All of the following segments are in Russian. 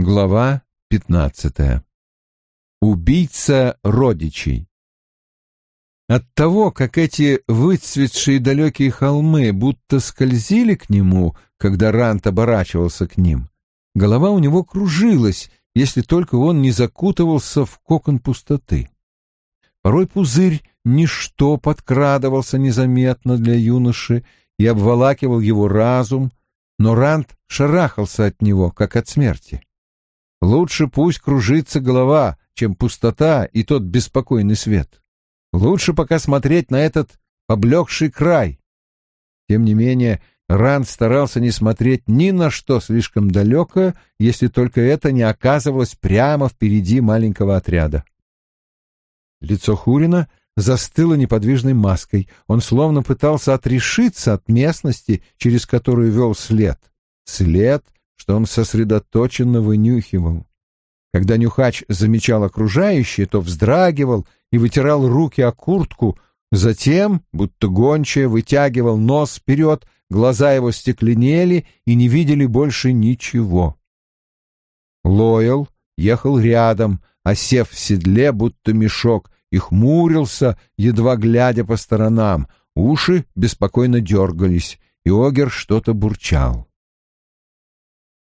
Глава пятнадцатая. Убийца родичей. От того, как эти выцветшие далекие холмы будто скользили к нему, когда Рант оборачивался к ним, голова у него кружилась, если только он не закутывался в кокон пустоты. Порой пузырь ничто подкрадывался незаметно для юноши и обволакивал его разум, но Рант шарахался от него, как от смерти. Лучше пусть кружится голова, чем пустота и тот беспокойный свет. Лучше пока смотреть на этот поблекший край. Тем не менее, Ранд старался не смотреть ни на что слишком далеко, если только это не оказывалось прямо впереди маленького отряда. Лицо Хурина застыло неподвижной маской. Он словно пытался отрешиться от местности, через которую вел след. След, что он сосредоточенно вынюхивал. Когда нюхач замечал окружающее, то вздрагивал и вытирал руки о куртку, затем, будто гончая, вытягивал нос вперед, глаза его стекленели и не видели больше ничего. Лойл ехал рядом, осев в седле, будто мешок, и хмурился, едва глядя по сторонам. Уши беспокойно дергались, и Огер что-то бурчал.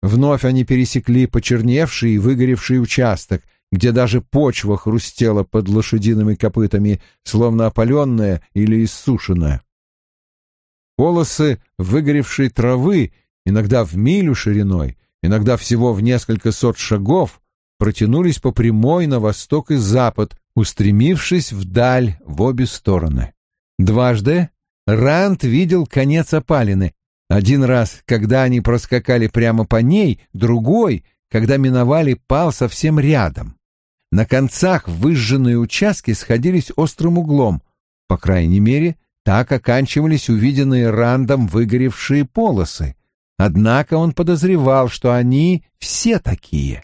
Вновь они пересекли почерневший и выгоревший участок, где даже почва хрустела под лошадиными копытами, словно опаленная или иссушенная. Полосы выгоревшей травы, иногда в милю шириной, иногда всего в несколько сот шагов, протянулись по прямой на восток и запад, устремившись вдаль в обе стороны. Дважды Рант видел конец опалины, один раз, когда они проскакали прямо по ней, другой, когда миновали пал совсем рядом. На концах выжженные участки сходились острым углом. По крайней мере, так оканчивались увиденные Рандом выгоревшие полосы. Однако он подозревал, что они все такие.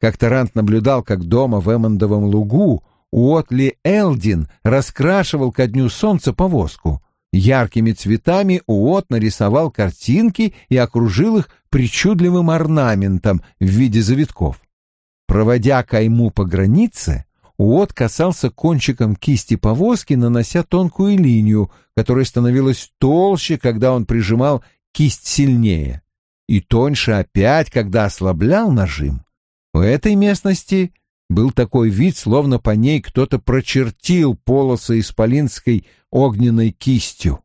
Как-то Ранд наблюдал, как дома в Эммондовом лугу Уотли Элдин раскрашивал ко дню солнца повозку — Яркими цветами Уот нарисовал картинки и окружил их причудливым орнаментом в виде завитков. Проводя кайму по границе, Уот касался кончиком кисти повозки, нанося тонкую линию, которая становилась толще, когда он прижимал кисть сильнее, и тоньше опять, когда ослаблял нажим. В этой местности был такой вид, словно по ней кто-то прочертил полосы исполинской огненной кистью.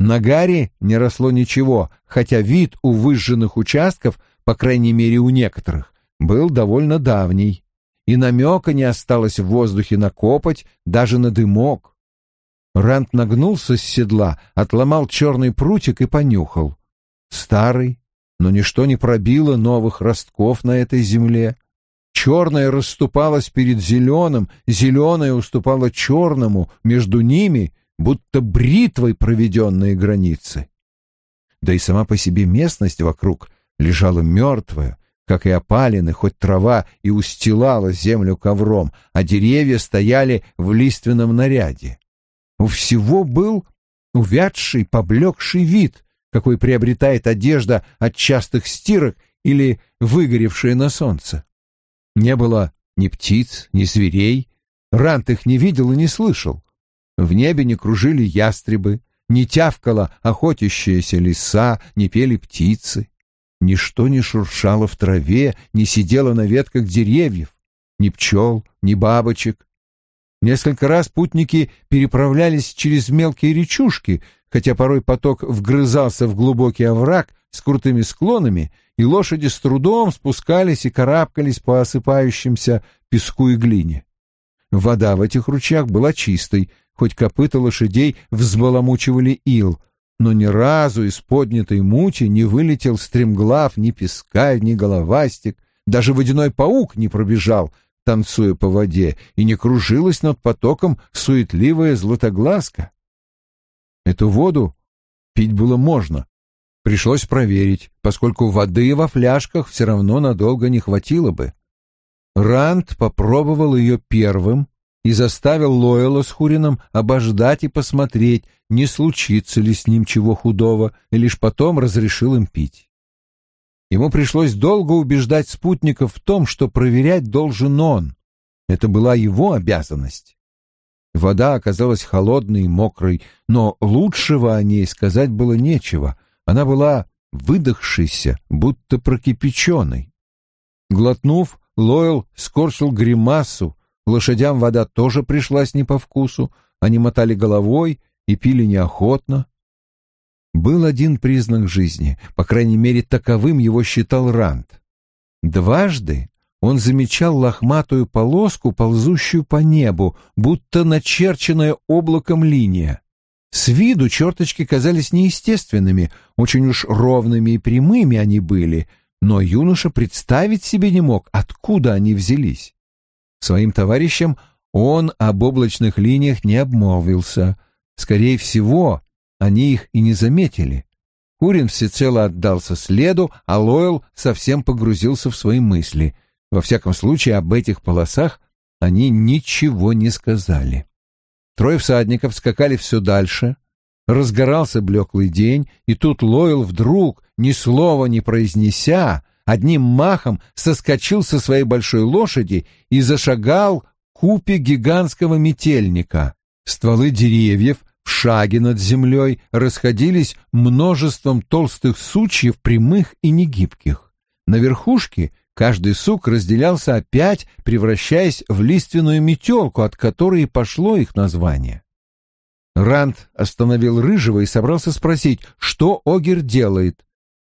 На гаре не росло ничего, хотя вид у выжженных участков, по крайней мере у некоторых, был довольно давний, и намека не осталось в воздухе на копоть, даже на дымок. Рант нагнулся с седла, отломал черный прутик и понюхал. Старый, но ничто не пробило новых ростков на этой земле. Черное расступалось перед зеленым, зеленое уступало черному, между ними будто бритвой проведенные границы. Да и сама по себе местность вокруг лежала мертвая, как и опалины, хоть трава и устилала землю ковром, а деревья стояли в лиственном наряде. У всего был увядший, поблекший вид, какой приобретает одежда от частых стирок или выгоревшая на солнце. Не было ни птиц, ни зверей. Рант их не видел и не слышал. В небе не кружили ястребы, не тявкала охотящаяся лиса, не пели птицы. Ничто не шуршало в траве, не сидело на ветках деревьев, ни пчел, ни бабочек. Несколько раз путники переправлялись через мелкие речушки, хотя порой поток вгрызался в глубокий овраг с крутыми склонами, и лошади с трудом спускались и карабкались по осыпающимся песку и глине. Вода в этих ручьях была чистой, хоть копыта лошадей взбаламучивали ил, но ни разу из поднятой мути не вылетел стремглав ни песка, ни головастик, даже водяной паук не пробежал, танцуя по воде, и не кружилась над потоком суетливая златоглазка. Эту воду пить было можно, Пришлось проверить, поскольку воды во фляжках все равно надолго не хватило бы. Ранд попробовал ее первым и заставил Лойла с Хурином обождать и посмотреть, не случится ли с ним чего худого, и лишь потом разрешил им пить. Ему пришлось долго убеждать спутников в том, что проверять должен он. Это была его обязанность. Вода оказалась холодной и мокрой, но лучшего о ней сказать было нечего. Она была выдохшейся, будто прокипяченной. Глотнув, Лойл скорчил гримасу, лошадям вода тоже пришлась не по вкусу, они мотали головой и пили неохотно. Был один признак жизни, по крайней мере, таковым его считал Ранд. Дважды он замечал лохматую полоску, ползущую по небу, будто начерченная облаком линия. С виду черточки казались неестественными, очень уж ровными и прямыми они были, но юноша представить себе не мог, откуда они взялись. Своим товарищам он об облачных линиях не обмолвился. Скорее всего, они их и не заметили. Курин всецело отдался следу, а Лойл совсем погрузился в свои мысли. Во всяком случае, об этих полосах они ничего не сказали. Трое всадников скакали все дальше. Разгорался блеклый день, и тут Лойл вдруг, ни слова не произнеся, одним махом соскочил со своей большой лошади и зашагал купе гигантского метельника. Стволы деревьев в шаге над землей расходились множеством толстых сучьев, прямых и негибких. На верхушке Каждый сук разделялся опять, превращаясь в лиственную метелку, от которой и пошло их название. Ранд остановил Рыжего и собрался спросить, что Огер делает.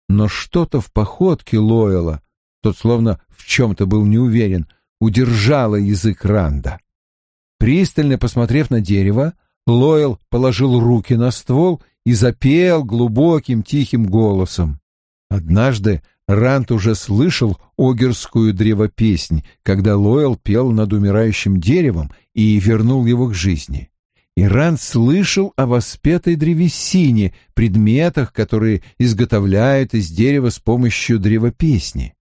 Но что-то в походке Лойла, тот словно в чем-то был не уверен, удержало язык Ранда. Пристально посмотрев на дерево, Лойл положил руки на ствол и запел глубоким тихим голосом. Однажды Рант уже слышал огерскую древопеснь, когда Лойл пел над умирающим деревом и вернул его к жизни. И Рант слышал о воспетой древесине, предметах, которые изготовляют из дерева с помощью древопесни.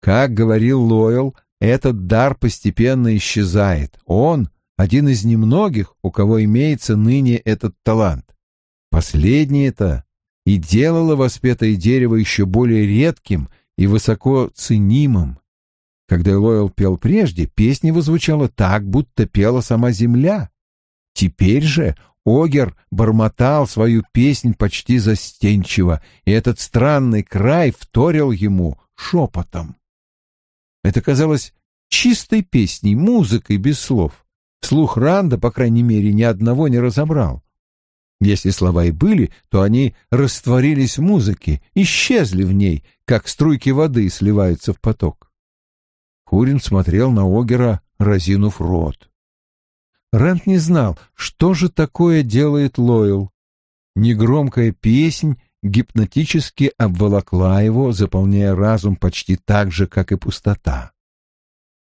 Как говорил Лойл, этот дар постепенно исчезает. Он — один из немногих, у кого имеется ныне этот талант. Последнее-то и делало воспетое дерево еще более редким и высоко ценимым. Когда Лойл пел прежде, песня возвучала так, будто пела сама земля. Теперь же Огер бормотал свою песнь почти застенчиво, и этот странный край вторил ему шепотом. Это казалось чистой песней, музыкой без слов. Слух Ранда, по крайней мере, ни одного не разобрал. Если слова и были, то они растворились в музыке, исчезли в ней, как струйки воды сливаются в поток. Хурин смотрел на Огера, разинув рот. Рент не знал, что же такое делает Лойл. Негромкая песнь гипнотически обволокла его, заполняя разум почти так же, как и пустота.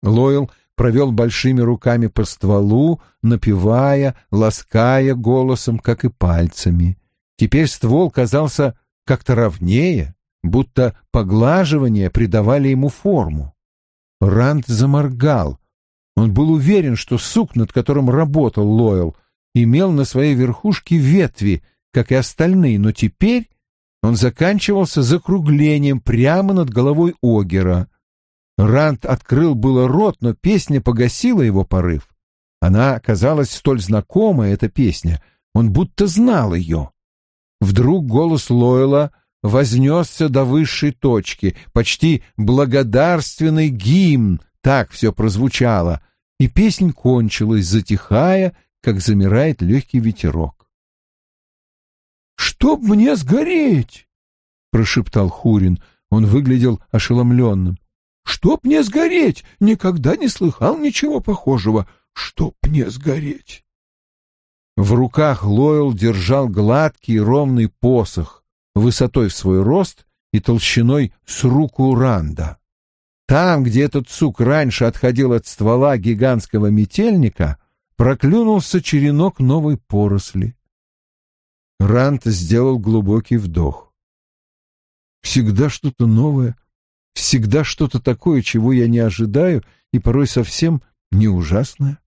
Лойл провел большими руками по стволу, напевая, лаская голосом, как и пальцами. Теперь ствол казался как-то ровнее, будто поглаживания придавали ему форму. Ранд заморгал. Он был уверен, что сук, над которым работал Лойл, имел на своей верхушке ветви, как и остальные, но теперь он заканчивался закруглением прямо над головой Огера. Ранд открыл было рот, но песня погасила его порыв. Она казалась столь знакомой, эта песня, он будто знал ее. Вдруг голос Лойла вознесся до высшей точки, почти благодарственный гимн, так все прозвучало, и песнь кончилась, затихая, как замирает легкий ветерок. «Чтоб мне сгореть!» — прошептал Хурин. Он выглядел ошеломленным. Чтоб не сгореть! Никогда не слыхал ничего похожего. Чтоб не сгореть!» В руках Лойл держал гладкий ровный посох, высотой в свой рост и толщиной с руку Ранда. Там, где этот сук раньше отходил от ствола гигантского метельника, проклюнулся черенок новой поросли. Ранд сделал глубокий вдох. Всегда что-то новое, Всегда что-то такое, чего я не ожидаю, и порой совсем не ужасное.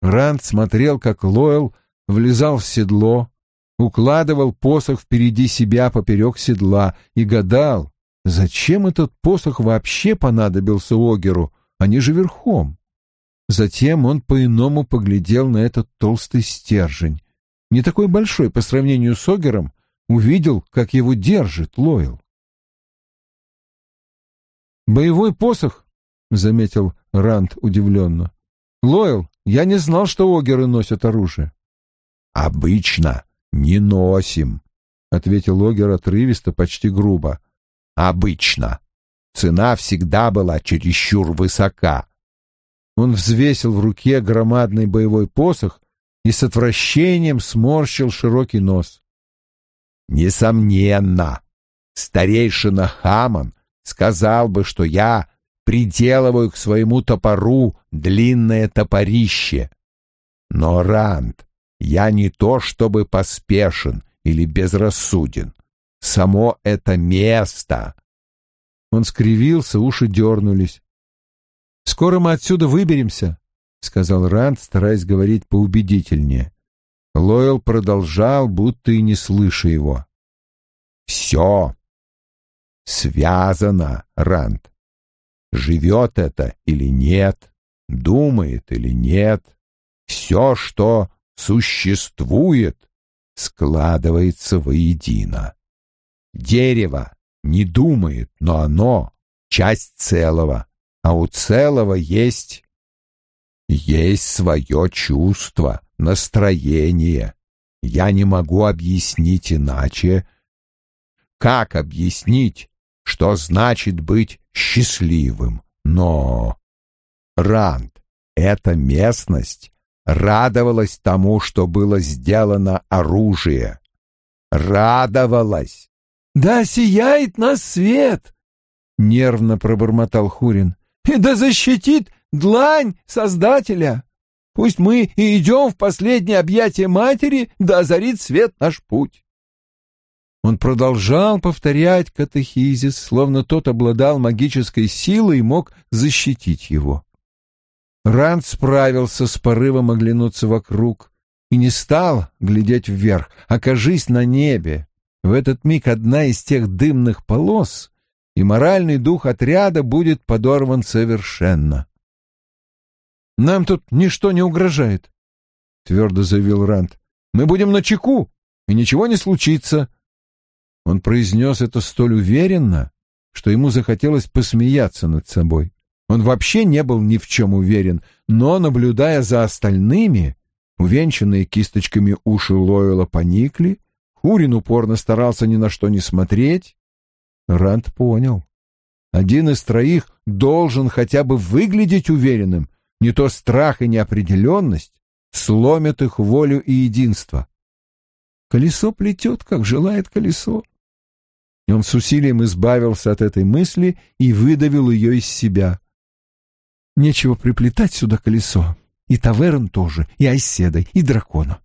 Ранд смотрел, как Лойл влезал в седло, укладывал посох впереди себя поперек седла и гадал, зачем этот посох вообще понадобился Огеру, они же верхом. Затем он по-иному поглядел на этот толстый стержень, не такой большой по сравнению с Огером, увидел, как его держит Лойл. «Боевой посох», — заметил Ранд удивленно. «Лойл, я не знал, что огеры носят оружие». «Обычно не носим», — ответил огер отрывисто, почти грубо. «Обычно. Цена всегда была чересчур высока». Он взвесил в руке громадный боевой посох и с отвращением сморщил широкий нос. «Несомненно, старейшина Хаман сказал бы, что я приделываю к своему топору длинное топорище. Но, Ранд, я не то чтобы поспешен или безрассуден. Само это место. Он скривился, уши дернулись. «Скоро мы отсюда выберемся», — сказал Ранд, стараясь говорить поубедительнее. Лойл продолжал, будто и не слыша его. «Все связано, Ранд. Живет это или нет, думает или нет, все, что существует, складывается воедино. Дерево не думает, но оно — часть целого, а у целого есть... Есть свое чувство, настроение. Я не могу объяснить иначе. Как объяснить, что значит быть счастливым. Но, Ранд, эта местность радовалась тому, что было сделано оружие. Радовалась. «Да сияет нас свет!» — нервно пробормотал Хурин. «И да защитит длань Создателя! Пусть мы и идем в последнее объятие матери, да озарит свет наш путь!» Он продолжал повторять катехизис, словно тот обладал магической силой и мог защитить его. Ранд справился с порывом оглянуться вокруг и не стал глядеть вверх, окажись на небе. В этот миг одна из тех дымных полос, и моральный дух отряда будет подорван совершенно. «Нам тут ничто не угрожает», — твердо заявил Ранд. «Мы будем на чеку, и ничего не случится». Он произнес это столь уверенно, что ему захотелось посмеяться над собой. Он вообще не был ни в чем уверен, но, наблюдая за остальными, увенчанные кисточками уши Лойла поникли, Хурин упорно старался ни на что не смотреть. Ранд понял. Один из троих должен хотя бы выглядеть уверенным, не то страх и неопределенность сломят их волю и единство. Колесо плетет, как желает колесо. Он с усилием избавился от этой мысли и выдавил ее из себя. Нечего приплетать сюда колесо. И таверн тоже, и Айседа, и дракона.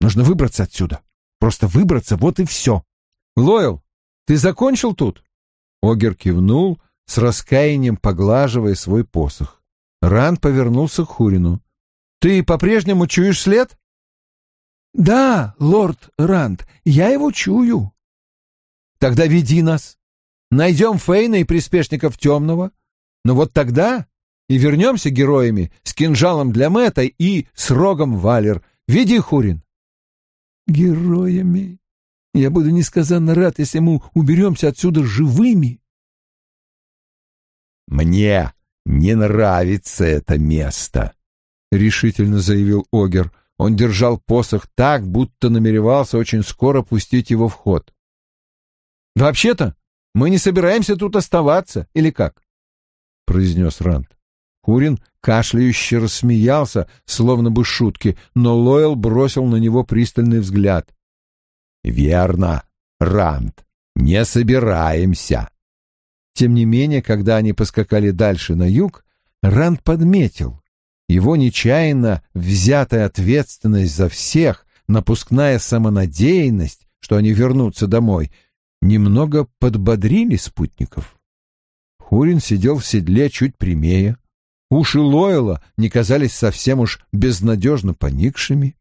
Нужно выбраться отсюда. Просто выбраться, вот и все. Лойл, ты закончил тут? Огер кивнул, с раскаянием поглаживая свой посох. Ранд повернулся к Хурину. «Ты по-прежнему чуешь след?» «Да, лорд Ранд, я его чую», Тогда веди нас. Найдем Фейна и приспешников темного. Но вот тогда и вернемся героями с кинжалом для Мэта и с рогом Валер. Веди, Хурин. Героями. Я буду несказанно рад, если мы уберемся отсюда живыми. Мне не нравится это место, решительно заявил Огер. Он держал посох так, будто намеревался очень скоро пустить его в ход. «Вообще-то мы не собираемся тут оставаться, или как?» — произнес Ранд. Курин кашляюще рассмеялся, словно бы шутки, но Лойл бросил на него пристальный взгляд. «Верно, Ранд, не собираемся». Тем не менее, когда они поскакали дальше на юг, Ранд подметил. Его нечаянно взятая ответственность за всех, напускная самонадеянность, что они вернутся домой, немного подбодрили спутников. Хурин сидел в седле чуть прямее. Уши Лойла не казались совсем уж безнадежно поникшими.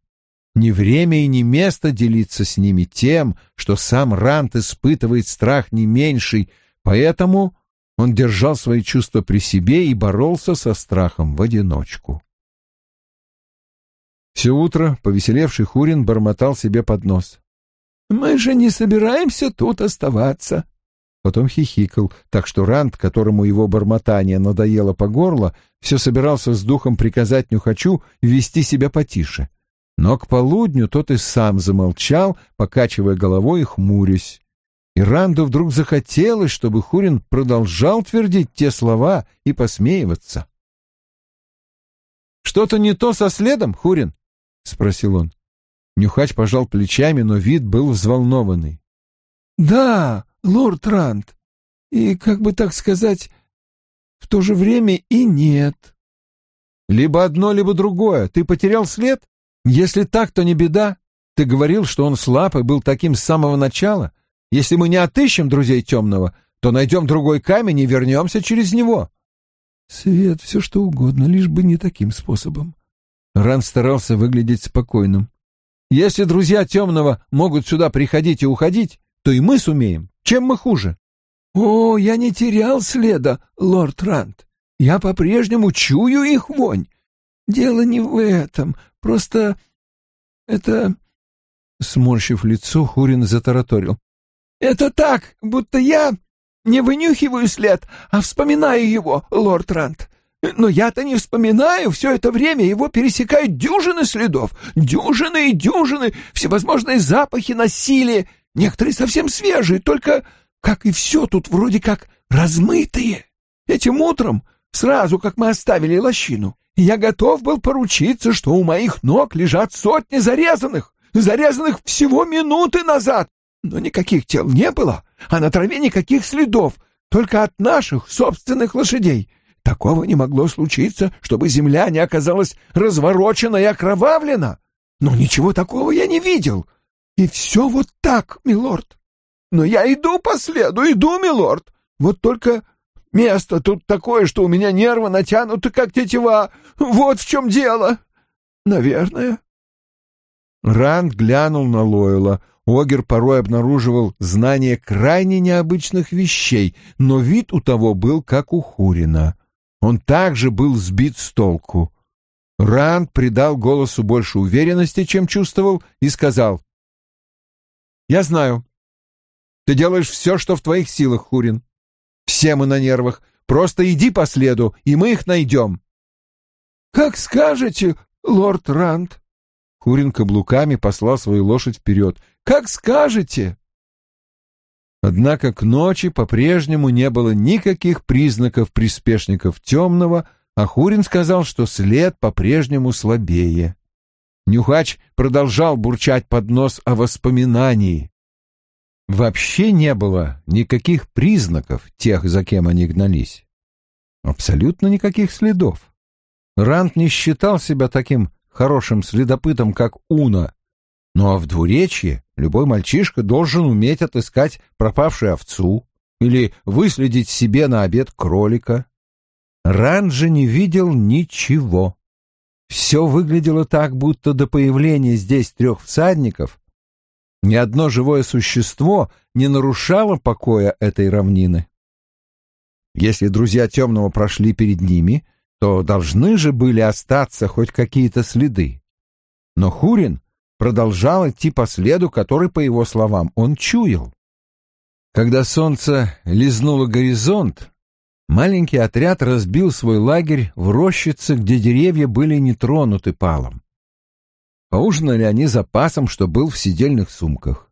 не время и не место делиться с ними тем, что сам Рант испытывает страх не меньший, поэтому он держал свои чувства при себе и боролся со страхом в одиночку. Все утро повеселевший Хурин бормотал себе под нос. «Мы же не собираемся тут оставаться». Потом хихикал, так что Рант, которому его бормотание надоело по горло, все собирался с духом приказать Нюхачу вести себя потише. Но к полудню тот и сам замолчал, покачивая головой и хмурясь. И Ранду вдруг захотелось, чтобы Хурин продолжал твердить те слова и посмеиваться. «Что-то не то со следом, Хурин?» — спросил он. Нюхач пожал плечами, но вид был взволнованный. «Да, лорд Ранд, и, как бы так сказать, в то же время и нет». «Либо одно, либо другое. Ты потерял след? Если так, то не беда. Ты говорил, что он слаб и был таким с самого начала. Если мы не отыщем друзей темного, то найдем другой камень и вернемся через него». «Свет, все что угодно, лишь бы не таким способом». Ран старался выглядеть спокойным. «Если друзья темного могут сюда приходить и уходить, то и мы сумеем. Чем мы хуже?» «О, я не терял следа, лорд Рант. Я по-прежнему чую их вонь. Дело не в этом, просто это...» Сморщив лицо, Хурин затараторил. «Это так, будто я не вынюхиваю след, а вспоминаю его, лорд Рант. Но я-то не вспоминаю, все это время его пересекают дюжины следов, дюжины и дюжины, всевозможные запахи, насилие, некоторые совсем свежие, только, как и все тут, вроде как размытые. Этим утром, сразу как мы оставили лощину, я готов был поручиться, что у моих ног лежат сотни зарезанных, зарезанных всего минуты назад, но никаких тел не было, а на траве никаких следов, только от наших собственных лошадей. Такого не могло случиться, чтобы земля не оказалась разворочена и окровавлена. Но ничего такого я не видел. И все вот так, милорд. Но я иду по следу, иду, милорд. Вот только место тут такое, что у меня нервы натянуты, как тетива. Вот в чем дело. Наверное. Ранд глянул на Лойла. Огер порой обнаруживал знание крайне необычных вещей, но вид у того был как у Хурина. Он также был сбит с толку. Ранд придал голосу больше уверенности, чем чувствовал, и сказал. «Я знаю. Ты делаешь все, что в твоих силах, Хурин. Все мы на нервах. Просто иди по следу, и мы их найдем». «Как скажете, лорд Ранд». Хурин каблуками послал свою лошадь вперед. «Как скажете!» Однако к ночи по-прежнему не было никаких признаков приспешников темного, а Хурин сказал, что след по-прежнему слабее. Нюхач продолжал бурчать под нос о воспоминании. Вообще не было никаких признаков тех, за кем они гнались. Абсолютно никаких следов. Рант не считал себя таким хорошим следопытом, как Уна, ну а в двуречье любой мальчишка должен уметь отыскать пропавшую овцу или выследить себе на обед кролика. Ранджи не видел ничего. Все выглядело так, будто до появления здесь трех всадников ни одно живое существо не нарушало покоя этой равнины. Если друзья темного прошли перед ними, то должны же были остаться хоть какие-то следы. Но Хурин продолжал идти по следу, который, по его словам, он чуял. Когда солнце лизнуло горизонт, маленький отряд разбил свой лагерь в рощице, где деревья были не тронуты палом. Поужинали они запасом, что был в сидельных сумках.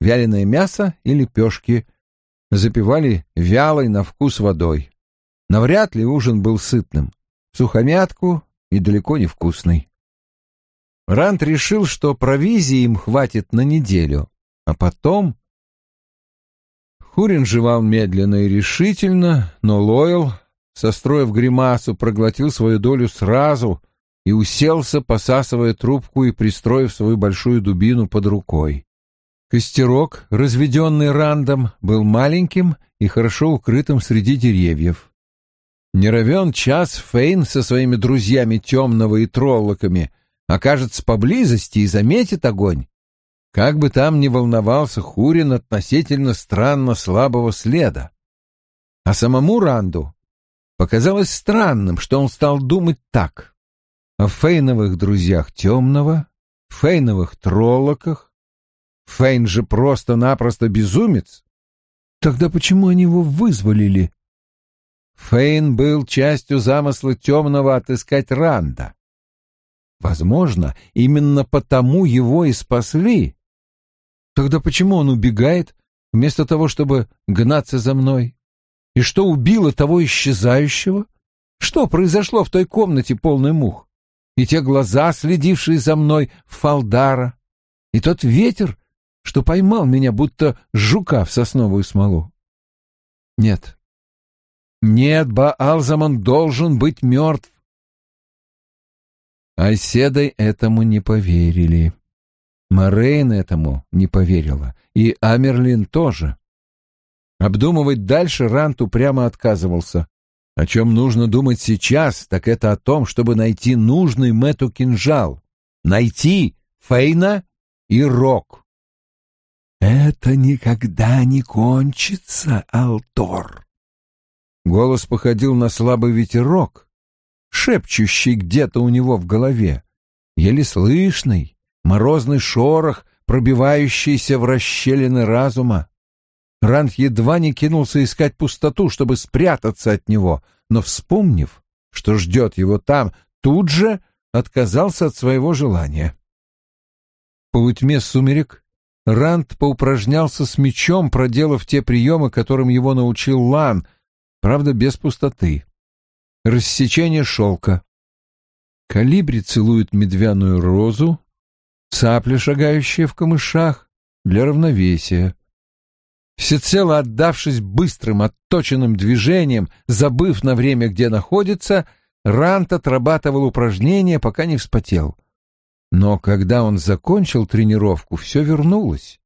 Вяленое мясо и лепешки запивали вялой на вкус водой. Навряд ли ужин был сытным. Сухомятку и далеко не вкусный. Рант решил, что провизии им хватит на неделю, а потом... Хурин жевал медленно и решительно, но Лойл, состроив гримасу, проглотил свою долю сразу и уселся, посасывая трубку и пристроив свою большую дубину под рукой. Костерок, разведенный Рандом, был маленьким и хорошо укрытым среди деревьев. Не час Фейн со своими друзьями темного и троллоками окажется поблизости и заметит огонь. Как бы там ни волновался Хурин относительно странно слабого следа. А самому Ранду показалось странным, что он стал думать так. О фейновых друзьях темного, фейновых троллоках. Фейн же просто-напросто безумец. Тогда почему они его вызволили? Фейн был частью замысла темного отыскать Ранда. Возможно, именно потому его и спасли. Тогда почему он убегает, вместо того, чтобы гнаться за мной? И что убило того исчезающего? Что произошло в той комнате полной мух? И те глаза, следившие за мной, Фалдара? И тот ветер, что поймал меня, будто жука в сосновую смолу? Нет. Нет, Баалзаман должен быть мертв. Айседой этому не поверили. Морейн этому не поверила, и Амерлин тоже. Обдумывать дальше Рант упрямо отказывался. О чем нужно думать сейчас, так это о том, чтобы найти нужный Мэту кинжал. Найти Фейна и Рок. «Это никогда не кончится, Алтор!» Голос походил на слабый ветерок, шепчущий где-то у него в голове, еле слышный, морозный шорох, пробивающийся в расщелины разума. Рант едва не кинулся искать пустоту, чтобы спрятаться от него, но, вспомнив, что ждет его там, тут же отказался от своего желания. В полутьме сумерек Рант поупражнялся с мечом, проделав те приемы, которым его научил Лан, правда, без пустоты. Рассечение шелка. Калибри целует медвяную розу, цапля, шагающая в камышах, для равновесия. Всецело отдавшись быстрым, отточенным движением, забыв на время, где находится, Рант отрабатывал упражнения, пока не вспотел. Но когда он закончил тренировку, все вернулось.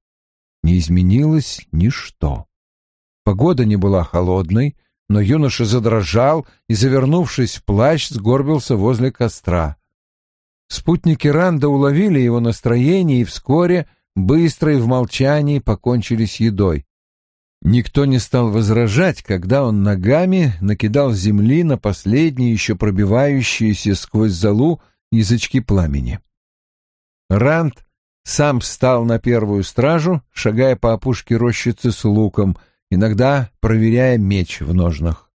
Не изменилось ничто. Погода не была холодной, но юноша задрожал и, завернувшись в плащ, сгорбился возле костра. Спутники Ранда уловили его настроение и вскоре, быстро и в молчании, покончили с едой. Никто не стал возражать, когда он ногами накидал земли на последние, еще пробивающиеся сквозь залу язычки пламени. Ранд сам встал на первую стражу, шагая по опушке рощицы с луком, иногда проверяя меч в ножнах.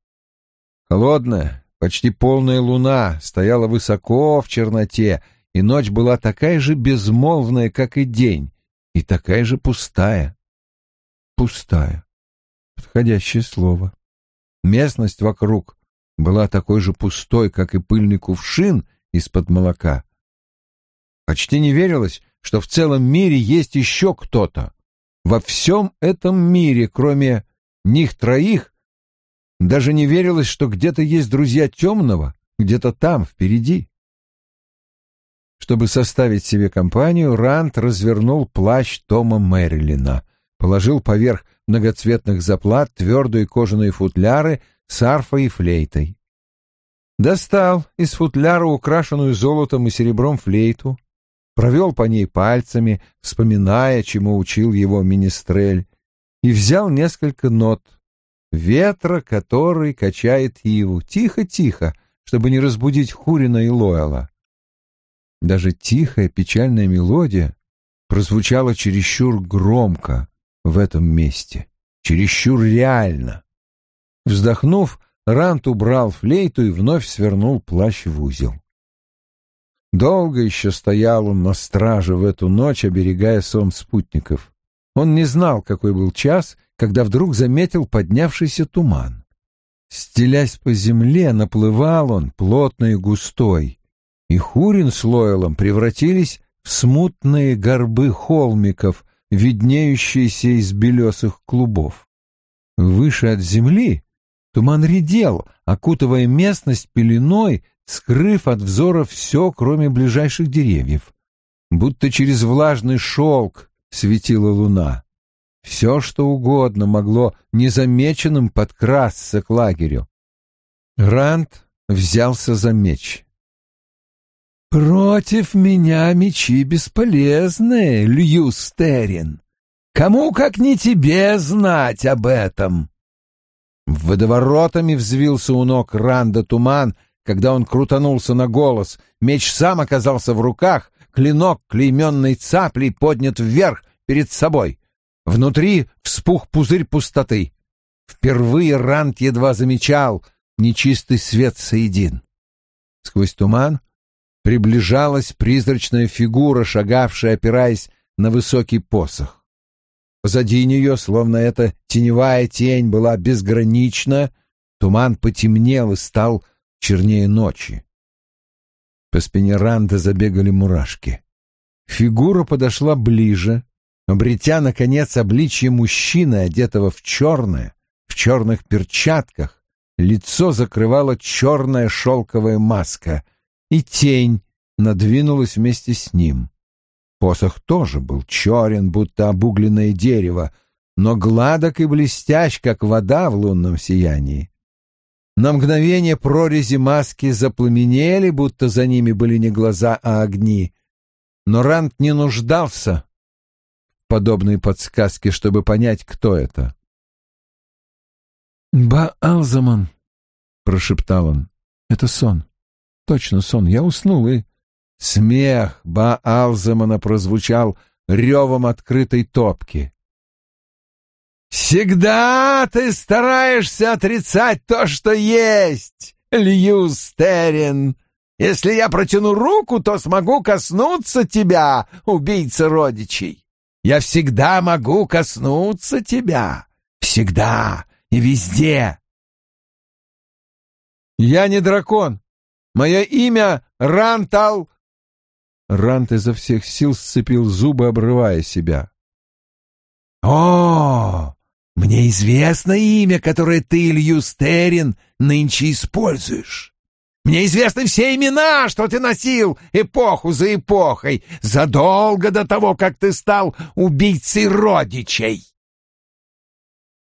Холодная, почти полная луна стояла высоко в черноте, и ночь была такая же безмолвная, как и день, и такая же пустая. Пустая. Подходящее слово. Местность вокруг была такой же пустой, как и пыльный кувшин из-под молока. Почти не верилось, что в целом мире есть еще кто-то. Во всем этом мире, кроме них троих, даже не верилось, что где-то есть друзья темного, где-то там, впереди. Чтобы составить себе компанию, Рант развернул плащ Тома Мэрилина, положил поверх многоцветных заплат твердые кожаные футляры с арфой и флейтой. Достал из футляра украшенную золотом и серебром флейту, провел по ней пальцами, вспоминая, чему учил его министрель, и взял несколько нот. Ветра, который качает иву, тихо-тихо, чтобы не разбудить Хурина и Лоэла. Даже тихая печальная мелодия прозвучала чересчур громко в этом месте, чересчур реально. Вздохнув, Рант убрал флейту и вновь свернул плащ в узел. Долго еще стоял он на страже в эту ночь, оберегая сон спутников. Он не знал, какой был час, когда вдруг заметил поднявшийся туман. Стелясь по земле, наплывал он, плотный и густой, и Хурин с Лойлом превратились в смутные горбы холмиков, виднеющиеся из белесых клубов. Выше от земли туман редел, окутывая местность пеленой, скрыв от взора все, кроме ближайших деревьев. Будто через влажный шелк светила луна. Все, что угодно могло незамеченным подкрасться к лагерю. Ранд взялся за меч. «Против меня мечи бесполезны, Льюстерин. Кому, как не тебе, знать об этом?» Водоворотами взвился у ног Ранда туман, когда он крутанулся на голос. Меч сам оказался в руках, клинок, клейменный цаплей, поднят вверх перед собой. Внутри вспух пузырь пустоты. Впервые Ранд едва замечал нечистый свет соедин. Сквозь туман приближалась призрачная фигура, шагавшая, опираясь на высокий посох. Позади нее, словно эта теневая тень была безгранична, туман потемнел и стал чернее ночи. По спине Ранда забегали мурашки. Фигура подошла ближе, обретя, наконец, обличье мужчины, одетого в черное, в черных перчатках, лицо закрывала черная шелковая маска, и тень надвинулась вместе с ним. Посох тоже был черен, будто обугленное дерево, но гладок и блестящ, как вода в лунном сиянии. На мгновение прорези маски запламенели, будто за ними были не глаза, а огни. Но Рант не нуждался в подобной подсказке, чтобы понять, кто это. «Ба-Алзаман», — прошептал он, — «это сон. Точно сон. Я уснул и...» Смех Ба-Алзамана прозвучал ревом открытой топки. «Всегда ты стараешься отрицать то, что есть, Льюстерин. Если я протяну руку, то смогу коснуться тебя, убийца родичей. Я всегда могу коснуться тебя. Всегда и везде». «Я не дракон. Мое имя Рантал...» Рант изо всех сил сцепил зубы, обрывая себя. «О, мне известно имя, которое ты, Льюстерин, нынче используешь. Мне известны все имена, что ты носил эпоху за эпохой, задолго до того, как ты стал убийцей родичей».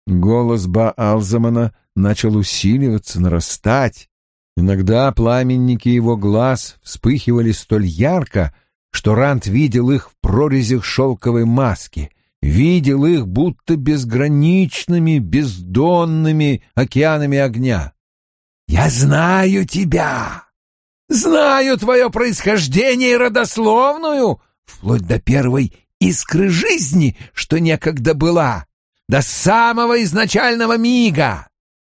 Голос Ба-Алзамана начал усиливаться, нарастать. Иногда пламенники его глаз вспыхивали столь ярко, что Рант видел их в прорезях шелковой маски, видел их будто безграничными, бездонными океанами огня. «Я знаю тебя! Знаю твое происхождение и родословную, вплоть до первой искры жизни, что некогда была, до самого изначального мига.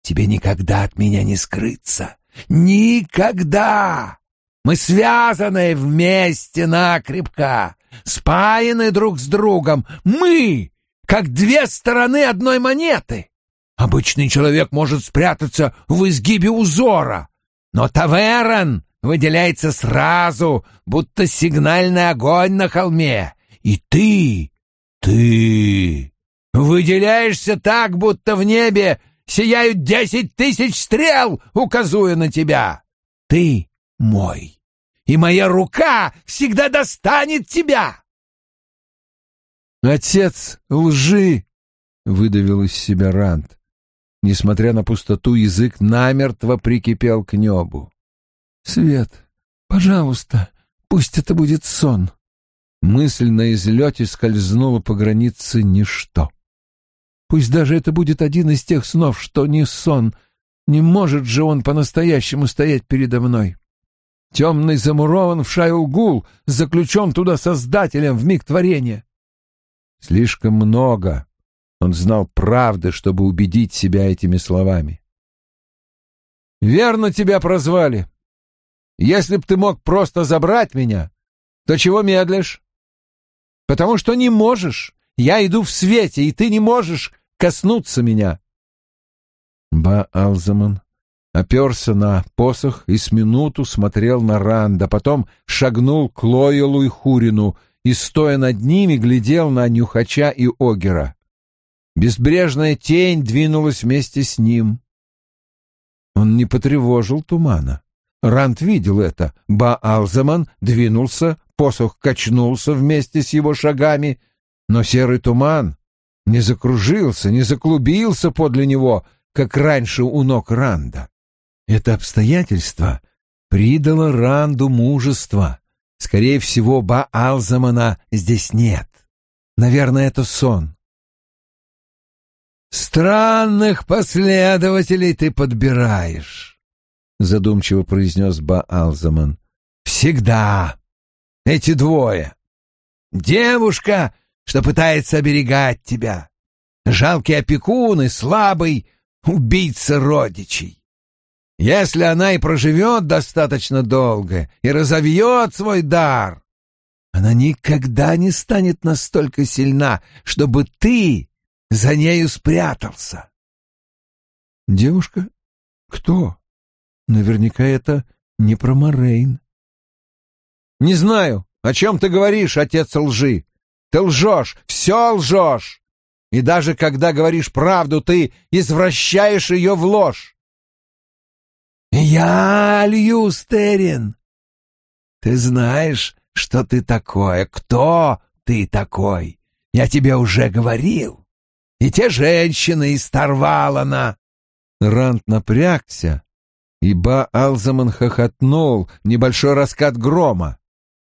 Тебе никогда от меня не скрыться. Никогда! Мы связаны вместе накрепко, спаяны друг с другом. Мы, как две стороны одной монеты. Обычный человек может спрятаться в изгибе узора, но Таверан выделяется сразу, будто сигнальный огонь на холме. И ты, ты выделяешься так, будто в небе сияют десять тысяч стрел, указуя на тебя. Ты мой, и моя рука всегда достанет тебя. Отец лжи, выдавил из себя Рант. Несмотря на пустоту, язык намертво прикипел к небу. Свет, пожалуйста, пусть это будет сон. Мысль на излете скользнула по границе ничто. Пусть даже это будет один из тех снов, что не сон. Не может же он по-настоящему стоять передо мной. Темный замурован в Шайлгул, заключен туда Создателем в миг творения. Слишком много он знал правды, чтобы убедить себя этими словами. «Верно тебя прозвали. Если б ты мог просто забрать меня, то чего медлишь? Потому что не можешь. Я иду в свете, и ты не можешь коснуться меня. Ба-Алзаман оперся на посох и с минуту смотрел на Ранда, потом шагнул к Лойлу и Хурину и, стоя над ними, глядел на Нюхача и Огера. Безбрежная тень двинулась вместе с ним. Он не потревожил тумана. Ранд видел это. Ба-Алзаман двинулся, посох качнулся вместе с его шагами, но серый туман не закружился, не заклубился подле него, как раньше у ног Ранда. Это обстоятельство придало Ранду мужество, Скорее всего, Ба-Алзамана здесь нет. Наверное, это сон. «Странных последователей ты подбираешь», — задумчиво произнес Ба-Алзаман. «Всегда. Эти двое. Девушка, что пытается оберегать тебя. Жалкий опекун и слабый убийца родичей. Если она и проживет достаточно долго и разовьет свой дар, она никогда не станет настолько сильна, чтобы ты за нею спрятался. Девушка? Кто? Наверняка это не про Морейн. Не знаю, о чем ты говоришь, отец лжи. Ты лжешь, все лжешь. И даже когда говоришь правду, ты извращаешь ее в ложь. «Я Льюстерин. Ты знаешь, что ты такое, кто ты такой. Я тебе уже говорил. И те женщины из Тарвалана». Рант напрягся, ибо Алзаман хохотнул, небольшой раскат грома.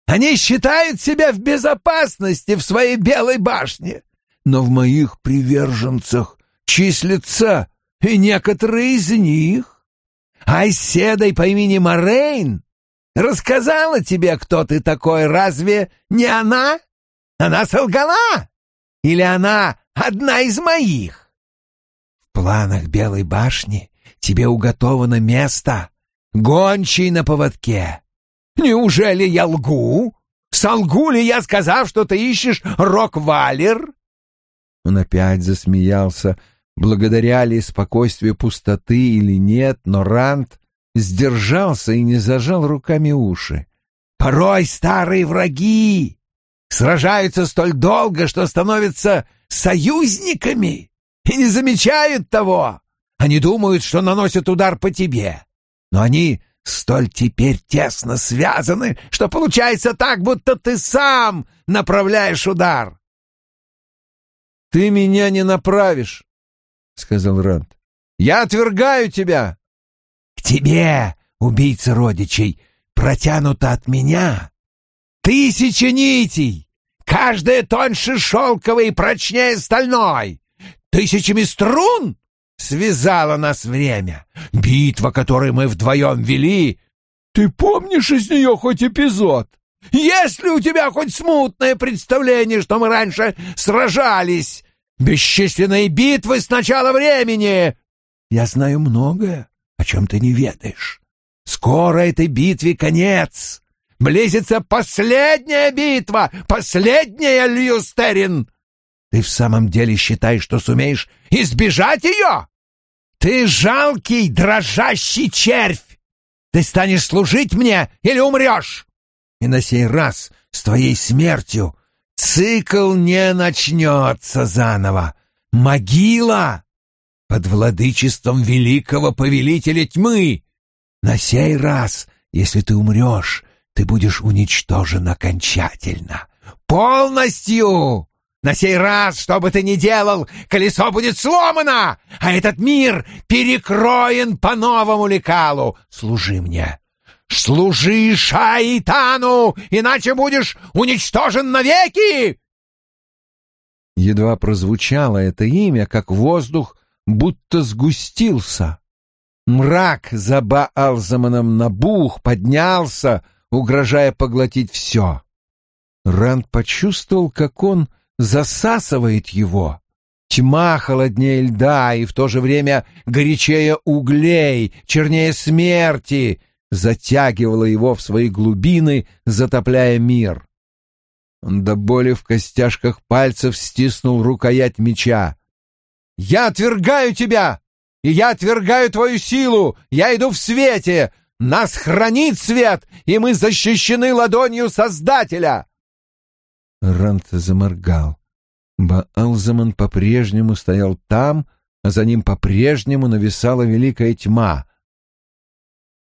«Они считают себя в безопасности в своей белой башне, но в моих приверженцах числятся и некоторые из них. Айседой по имени Морейн рассказала тебе, кто ты такой, разве не она? Она солгала? Или она одна из моих? В планах Белой башни тебе уготовано место, гончий на поводке. Неужели я лгу? Солгу ли я, сказав, что ты ищешь Рок-Валер?» Он опять засмеялся, — благодаря ли спокойствию пустоты или нет, но Рант сдержался и не зажал руками уши. «Порой старые враги сражаются столь долго, что становятся союзниками и не замечают того. Они думают, что наносят удар по тебе, но они столь теперь тесно связаны, что получается так, будто ты сам направляешь удар. Ты меня не направишь, — сказал Ранд. «Я отвергаю тебя!» «К тебе, убийца родичей, протянуто от меня тысяча нитей, каждая тоньше шелковой и прочнее стальной, тысячами струн связала нас время. Битва, которую мы вдвоем вели, ты помнишь из нее хоть эпизод?» Есть ли у тебя хоть смутное представление, что мы раньше сражались Бесчисленные битвы с начала времени! Я знаю многое, о чем ты не ведаешь. Скоро этой битве конец. Близится последняя битва, последняя, Льюстерин. Ты в самом деле считаешь, что сумеешь избежать ее? Ты жалкий, дрожащий червь! Ты станешь служить мне или умрешь? И на сей раз с твоей смертью Цикл не начнется заново. Могила под владычеством великого повелителя тьмы. На сей раз, если ты умрешь, ты будешь уничтожен окончательно. Полностью! На сей раз, что бы ты ни делал, колесо будет сломано, а этот мир перекроен по новому лекалу. Служи мне, Служи Шайтану, иначе будешь уничтожен навеки!» Едва прозвучало это имя, как воздух будто сгустился. Мрак за Баалзаманом набух, поднялся, угрожая поглотить все. Ранд почувствовал, как он засасывает его. Тьма холоднее льда и в то же время горячее углей, чернее смерти — затягивала его в свои глубины, затопляя мир. Он до боли в костяшках пальцев стиснул рукоять меча. «Я отвергаю тебя! И я отвергаю твою силу! Я иду в свете! Нас хранит свет, и мы защищены ладонью Создателя!» Рант заморгал. Баалзаман по-прежнему стоял там, а за ним по-прежнему нависала великая тьма —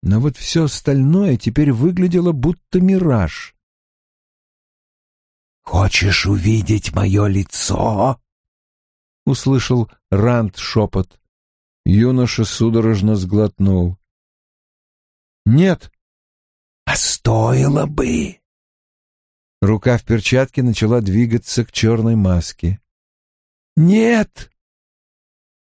но вот все остальное теперь выглядело будто мираж. «Хочешь увидеть мое лицо?» — услышал Ранд шепот. Юноша судорожно сглотнул. «Нет». «А стоило бы!» Рука в перчатке начала двигаться к черной маске. «Нет!»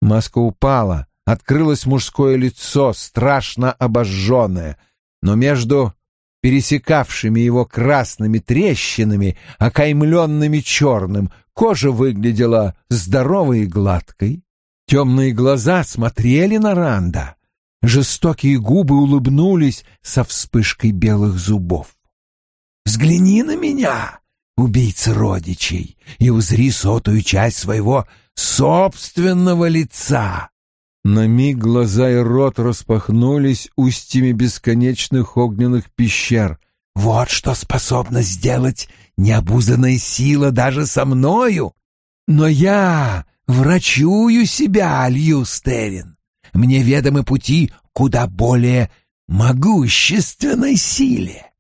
Маска упала, открылось мужское лицо, страшно обожженное, но между пересекавшими его красными трещинами, окаймленными черным, кожа выглядела здоровой и гладкой. Темные глаза смотрели на Ранда. Жестокие губы улыбнулись со вспышкой белых зубов. «Взгляни на меня, убийца родичей, и узри сотую часть своего собственного лица!» На миг глаза и рот распахнулись устьями бесконечных огненных пещер. «Вот что способна сделать необузанная сила даже со мною! Но я врачую себя, Льюстерин. Мне ведомы пути куда более могущественной силе.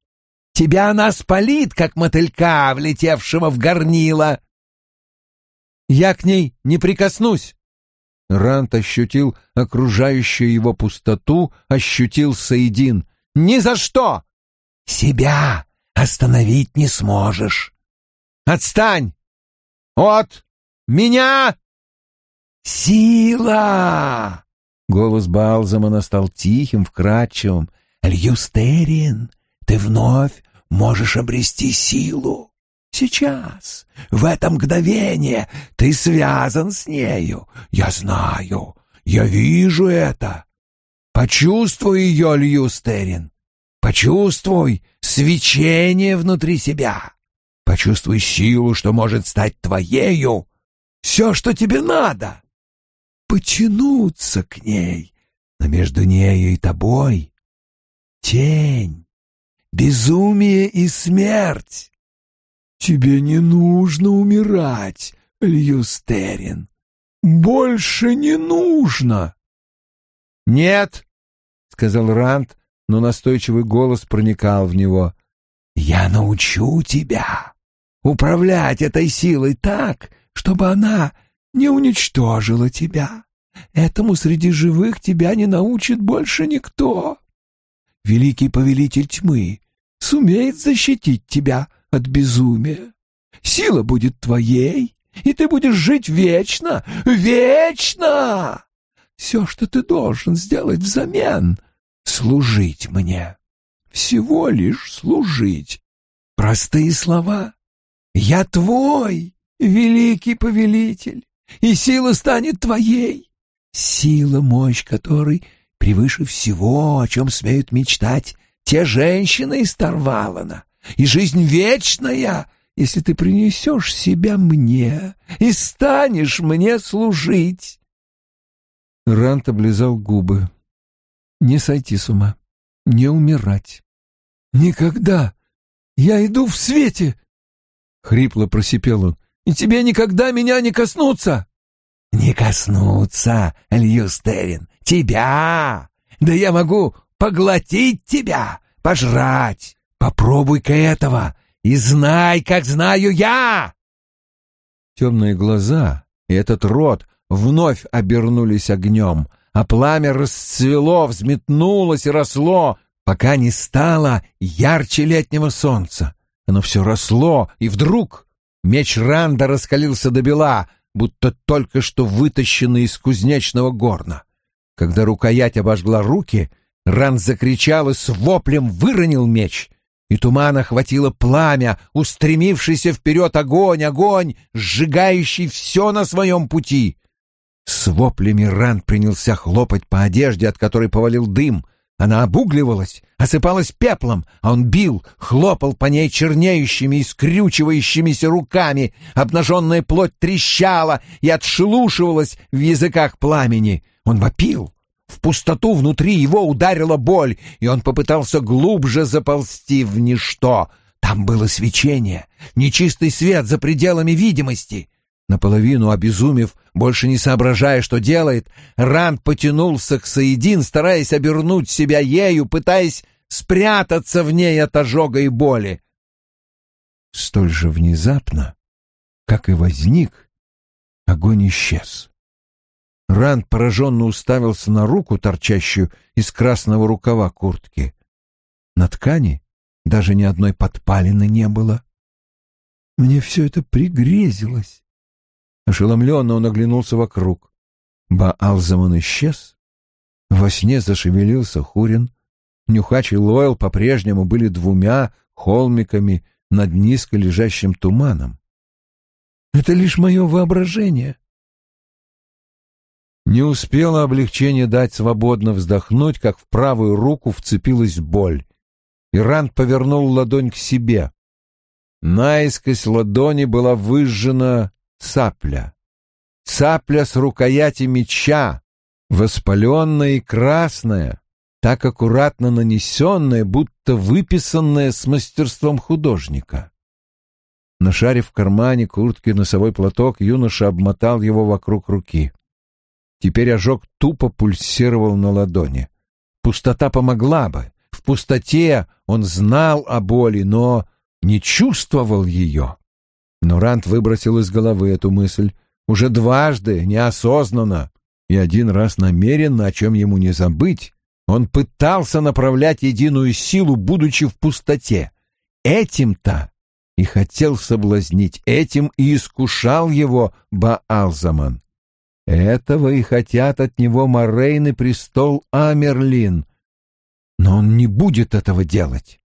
Тебя она спалит, как мотылька, влетевшего в горнило. Я к ней не прикоснусь. Рант ощутил окружающую его пустоту, ощутил Саидин. «Ни за что!» «Себя остановить не сможешь!» «Отстань! От меня!» «Сила!» Голос Балзамана стал тихим, вкрадчивым. «Льюстерин, ты вновь можешь обрести силу. Сейчас, в это мгновение, ты связан с нею. Я знаю, я вижу это. Почувствуй ее, Льюстерин. Почувствуй свечение внутри себя. Почувствуй силу, что может стать твоею. Все, что тебе надо. Потянуться к ней, но между нею и тобой тень, безумие и смерть. Тебе не нужно умирать, Льюстерин. Больше не нужно. Нет, сказал Ранд, но настойчивый голос проникал в него. Я научу тебя управлять этой силой так, чтобы она не уничтожила тебя. Этому среди живых тебя не научит больше никто. Великий повелитель тьмы сумеет защитить тебя от безумия. Сила будет твоей, и ты будешь жить вечно, вечно! Все, что ты должен сделать взамен — служить мне. Всего лишь служить. Простые слова. Я твой, великий повелитель, и сила станет твоей. Сила, мощь которой превыше всего, о чем смеют мечтать те женщины из Тарвалана и жизнь вечная, если ты принесешь себя мне и станешь мне служить. Рант облизал губы. Не сойти с ума, не умирать. Никогда. Я иду в свете. Хрипло просипел он. И тебе никогда меня не коснуться. Не коснуться, Льюстерин, тебя. Да я могу поглотить тебя, пожрать, Попробуй-ка этого и знай, как знаю я!» Темные глаза и этот рот вновь обернулись огнем, а пламя расцвело, взметнулось и росло, пока не стало ярче летнего солнца. Оно все росло, и вдруг меч Ранда раскалился до бела, будто только что вытащенный из кузнечного горна. Когда рукоять обожгла руки, Ранд закричал и с воплем выронил меч — и туман охватило пламя, устремившийся вперед огонь, огонь, сжигающий все на своем пути. С воплями Ран принялся хлопать по одежде, от которой повалил дым. Она обугливалась, осыпалась пеплом, а он бил, хлопал по ней чернеющими и скрючивающимися руками. Обнаженная плоть трещала и отшелушивалась в языках пламени. Он вопил, в пустоту внутри его ударила боль, и он попытался глубже заползти в ничто. Там было свечение, нечистый свет за пределами видимости. Наполовину обезумев, больше не соображая, что делает, Ранд потянулся к Саидин, стараясь обернуть себя ею, пытаясь спрятаться в ней от ожога и боли. Столь же внезапно, как и возник, огонь исчез. Ранд пораженно уставился на руку, торчащую из красного рукава куртки. На ткани даже ни одной подпалины не было. Мне все это пригрезилось. Ошеломленно он оглянулся вокруг. Баалзаман исчез. Во сне зашевелился Хурин. Нюхач и Лойл по-прежнему были двумя холмиками над низко лежащим туманом. Это лишь мое воображение. Не успело облегчение дать свободно вздохнуть, как в правую руку вцепилась боль. Ирант повернул ладонь к себе. Наискось ладони была выжжена цапля. Цапля с рукояти меча, воспаленная и красная, так аккуратно нанесенная, будто выписанная с мастерством художника. Нашарив в кармане куртки носовой платок, юноша обмотал его вокруг руки. Теперь ожог тупо пульсировал на ладони. Пустота помогла бы. В пустоте он знал о боли, но не чувствовал ее. Но Рант выбросил из головы эту мысль уже дважды, неосознанно, и один раз намеренно, о чем ему не забыть. Он пытался направлять единую силу, будучи в пустоте. Этим-то и хотел соблазнить, этим и искушал его Баалзаман. Этого и хотят от него Морейн и престол Амерлин. Но он не будет этого делать.